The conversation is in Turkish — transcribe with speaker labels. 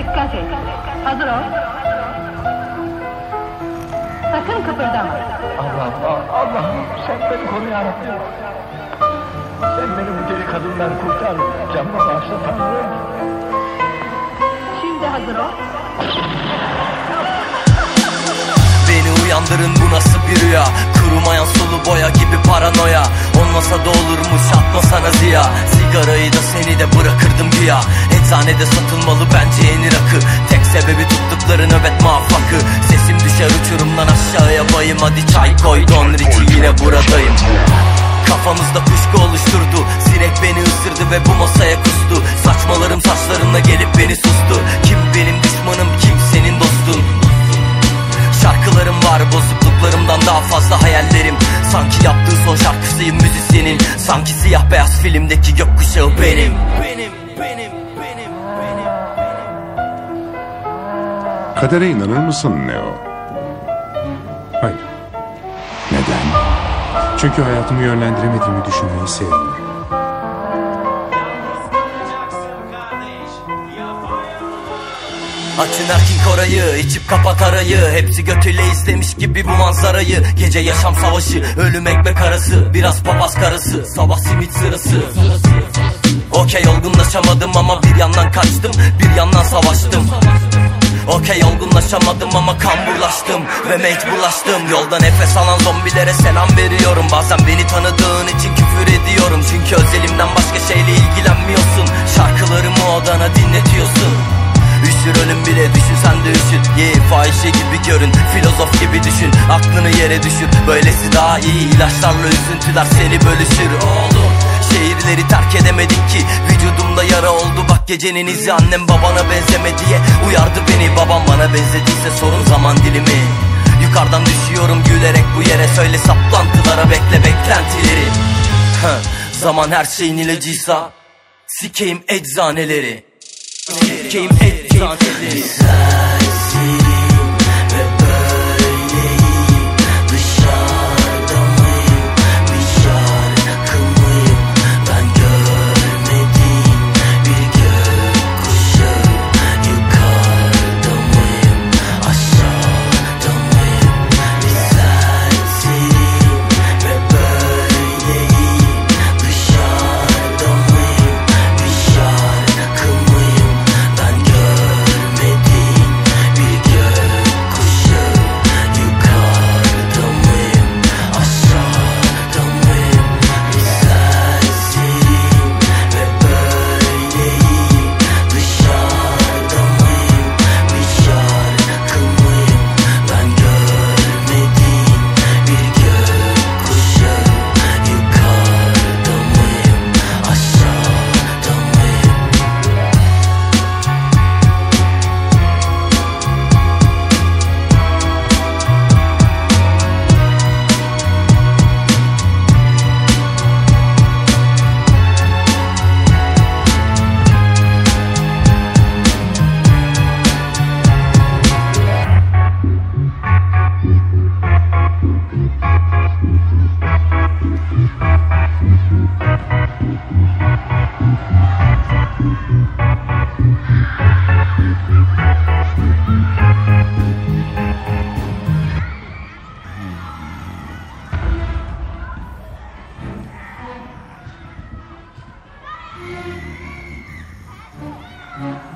Speaker 1: Dikkat et. Hazır ol. Sakın kıpırdama.
Speaker 2: Allah'ım, Allah'ım sen beni koru yarabbim. Sen beni bu deli kadından kurtar. Canımı bağışla Tanrım.
Speaker 1: Şimdi hazır ol.
Speaker 3: Beni uyandırın bu nasıl bir rüya Kurumayan sulu boya gibi paranoya Olmasa da olurmuş atmasana ziya Sigarayı da seni de bırakırdım güya Eczanede satılmalı bence yeni rakı. Tek sebebi tuttukları nöbet muvaffakı. Sesim düşer uçurumdan aşağıya bayım. Hadi çay koy Don Richie yine buradayım. Kafamızda kuşku oluşturdu. Sinek beni ısırdı ve bu masaya kustu. Saçmalarım saçlarımla gelip beni sustu. Kim benim düşmanım kim senin dostun? Şarkılarım var bozukluklarımdan daha fazla hayallerim. Sanki yaptığı son şarkısıyım müzisyenin Sanki siyah beyaz filmdeki gökkuşağı benim, benim,
Speaker 4: Kadere inanır mısın Neo?
Speaker 5: Hayır.
Speaker 4: Neden?
Speaker 5: Çünkü hayatımı yönlendiremediğimi düşünmeyi sevmiyorum.
Speaker 3: Açın Erkin Koray'ı içip kapat arayı Hepsi götüyle izlemiş gibi bu manzarayı Gece yaşam savaşı ölüm ekmek arası Biraz papaz karısı sabah simit sırası Okey olgunlaşamadım ama bir yandan kaçtım Bir yandan savaştım Okey olgunlaşamadım ama kamburlaştım Ve mecburlaştım. Yolda nefes alan zombilere selam veriyorum. Bazen beni tanıdığın için küfür ediyorum. Çünkü özelimden başka şeyle ilgilenmiyorsun. Şarkılarımı odana dinletiyorsun. Üşür ölüm bile düşün sen de üşüt Ye fahişe gibi görün Filozof gibi düşün. Aklını yere düşür Böylesi daha iyi. İlaçlarla üzüntüler seni bölüşür. Oğlum Şehirleri terk edemedim ki. Vücudumda yara oldu bak gecenin izi Annem babana benzeme diye uyardı beni. Babam bana benzediyse sorun zaman dilimi. Yukarıdan düşüyorum gülerek bu yere Söyle saplantılara bekle beklentileri. Zaman her şeyin ilacıysa Sikeyim eczaneleri. Sikeyim eczaneleri Mm-hmm.